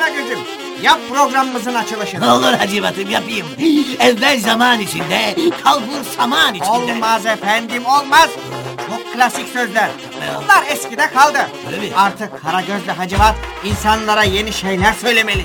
Karagöz'üm. Yap programımızın açılışını. Olur Hacivat'ım yapayım. Evvel zaman içinde, kalbur saman içinde. Olmaz efendim olmaz. Çok klasik sözler. Ne? Bunlar eskide kaldı. Öyle mi? Artık Karagöz'le Hacivat insanlara yeni şeyler söylemeli.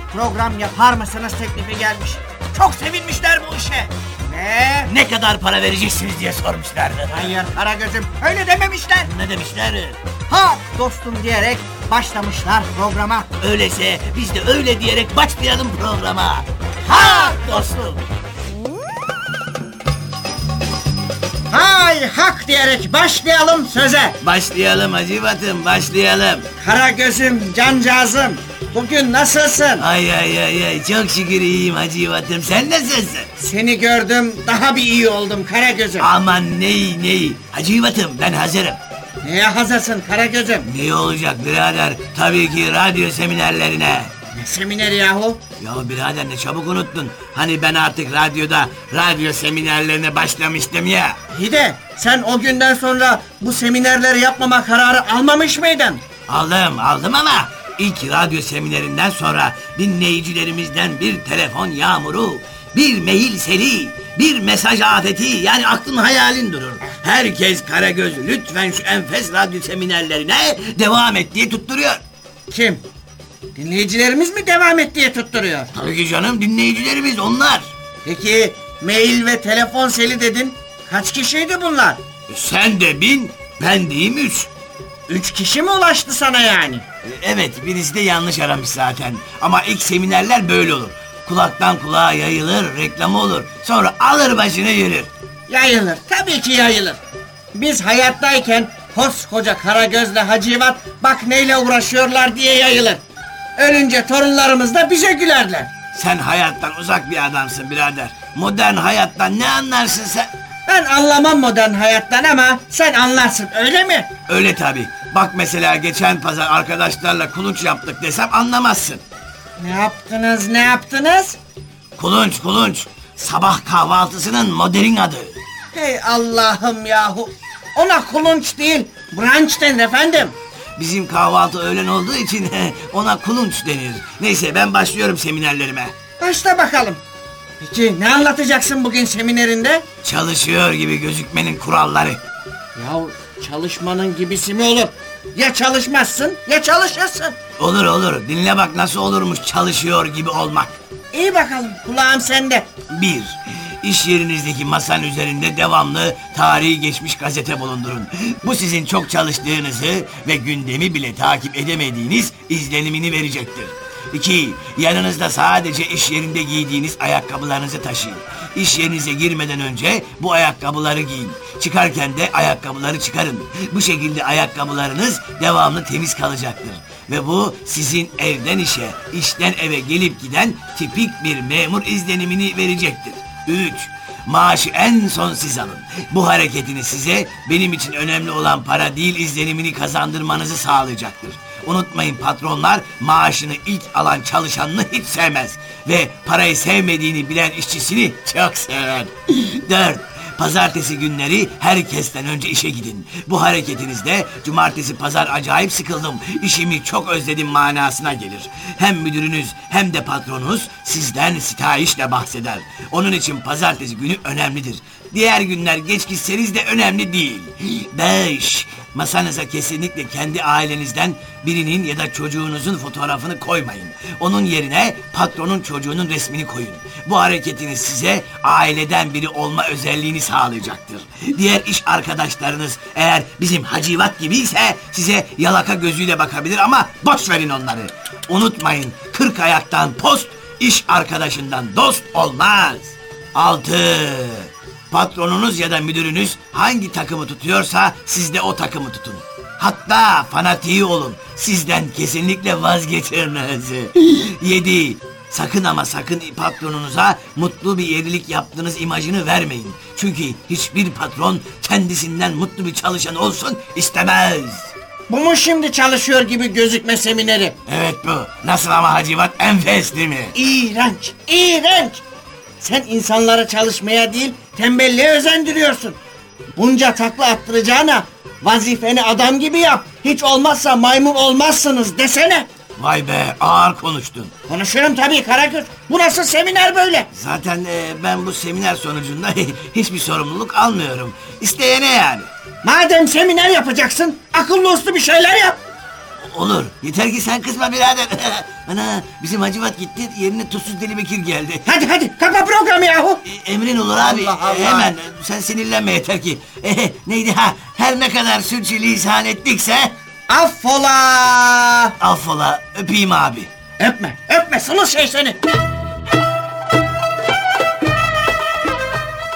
program yapar mısınız teklifi gelmiş. Çok sevinmişler bu işe. Ne? Ne kadar para vereceksiniz diye sormuşlardı. Hayır Karagöz'üm öyle dememişler. Ne demişler? Ha dostum diyerek başlamışlar programa. Öyleyse biz de öyle diyerek başlayalım programa. Ha dostum. Hay hak diyerek başlayalım söze. Başlayalım Hacivat'ım başlayalım. Karagöz'üm, cancağızım. Bugün nasılsın? Ay ay ay ay çok şükür iyiyim Hacivat'ım sen nasılsın? Seni gördüm daha bir iyi oldum Karagöz'üm. Aman ney ney. Hacivat'ım ben hazırım. Neye hazırsın Karagöz'üm? Ne olacak birader? Tabii ki radyo seminerlerine. Ne semineri yahu? Ya birader ne çabuk unuttun. Hani ben artık radyoda radyo seminerlerine başlamıştım ya. İyi de sen o günden sonra bu seminerleri yapmama kararı almamış mıydın? Aldım aldım ama ilk radyo seminerinden sonra dinleyicilerimizden bir telefon yağmuru, bir mail seli, bir mesaj afeti yani aklın hayalin durur. Herkes Karagöz lütfen şu enfes radyo seminerlerine devam et diye tutturuyor. Kim? Dinleyicilerimiz mi devam et diye tutturuyor? Tabii ki canım dinleyicilerimiz onlar. Peki mail ve telefon seli dedin. Kaç kişiydi bunlar? E, Sen de bin, ben deyim üç. Üç kişi mi ulaştı sana yani? Evet birisi de yanlış aramış zaten. Ama ilk seminerler böyle olur. Kulaktan kulağa yayılır, reklamı olur. Sonra alır başını yürür. Yayılır. Tabii ki yayılır. Biz hayattayken koskoca Karagöz'le Hacivat bak neyle uğraşıyorlar diye yayılır. Ölünce torunlarımız da bize gülerler. Sen hayattan uzak bir adamsın birader. Modern hayattan ne anlarsın sen? Ben anlamam modern hayattan ama sen anlarsın öyle mi? Öyle tabi. Bak mesela geçen pazar arkadaşlarla kulunç yaptık desem anlamazsın. Ne yaptınız ne yaptınız? Kulunç kulunç. Sabah kahvaltısının modern adı. Hey Allah'ım yahu. Ona kulunç değil brunch denir efendim. Bizim kahvaltı öğlen olduğu için ona kulunç denir. Neyse ben başlıyorum seminerlerime. Başla bakalım. Peki ne anlatacaksın bugün seminerinde? Çalışıyor gibi gözükmenin kuralları. Ya çalışmanın gibisi mi olur? Ya çalışmazsın ya çalışırsın. Olur olur dinle bak nasıl olurmuş çalışıyor gibi olmak. İyi bakalım kulağım sende. Bir, iş yerinizdeki masanın üzerinde devamlı tarihi geçmiş gazete bulundurun. Bu sizin çok çalıştığınızı ve gündemi bile takip edemediğiniz izlenimini verecektir. İki, yanınızda sadece iş yerinde giydiğiniz ayakkabılarınızı taşıyın. İş yerinize girmeden önce bu ayakkabıları giyin. Çıkarken de ayakkabıları çıkarın. Bu şekilde ayakkabılarınız devamlı temiz kalacaktır. Ve bu sizin evden işe, işten eve gelip giden tipik bir memur izlenimini verecektir. 3. Maaşı en son siz alın. Bu hareketini size benim için önemli olan para değil izlenimini kazandırmanızı sağlayacaktır. Unutmayın patronlar maaşını ilk alan çalışanını hiç sevmez. Ve parayı sevmediğini bilen işçisini çok sever. 4. Pazartesi günleri herkesten önce işe gidin. Bu hareketinizde cumartesi pazar acayip sıkıldım, işimi çok özledim manasına gelir. Hem müdürünüz hem de patronunuz sizden sitayişle bahseder. Onun için pazartesi günü önemlidir. Diğer günler geç gitseniz de önemli değil. 5. Masanıza kesinlikle kendi ailenizden birinin ya da çocuğunuzun fotoğrafını koymayın. Onun yerine patronun çocuğunun resmini koyun. Bu hareketiniz size aileden biri olma özelliğini sağlayacaktır. Diğer iş arkadaşlarınız eğer bizim hacivat gibiyse size yalaka gözüyle bakabilir ama boş verin onları. Unutmayın kırk ayaktan post, iş arkadaşından dost olmaz. Altı. Patronunuz ya da müdürünüz hangi takımı tutuyorsa siz de o takımı tutun. Hatta fanatiği olun. Sizden kesinlikle vazgeçirmez. Yedi. Sakın ama sakın patronunuza mutlu bir evlilik yaptığınız imajını vermeyin. Çünkü hiçbir patron kendisinden mutlu bir çalışan olsun istemez. Bu mu şimdi çalışıyor gibi gözükme semineri? Evet bu. Nasıl ama Hacivat enfes değil mi? İğrenç, iğrenç. Sen insanları çalışmaya değil, tembelliğe özendiriyorsun. Bunca takla attıracağına vazifeni adam gibi yap. Hiç olmazsa maymun olmazsınız desene. Vay be ağır konuştun. Konuşurum tabii Karagöz. Bu nasıl seminer böyle? Zaten e, ben bu seminer sonucunda hiçbir sorumluluk almıyorum. İsteyene yani. Madem seminer yapacaksın, akıllı uslu bir şeyler yap. Olur. Yeter ki sen kızma birader. Ana bizim Hacivat gitti yerine tuzsuz deli Bekir geldi. Hadi hadi kapa programı yahu. E, Emrin olur abi. Allah Allah. E, hemen sen sinirlenme yeter ki. E, neydi ha her ne kadar sürçülisan ettikse Affola. affola öpeyim abi. Öpme, öpme sınır şey seni.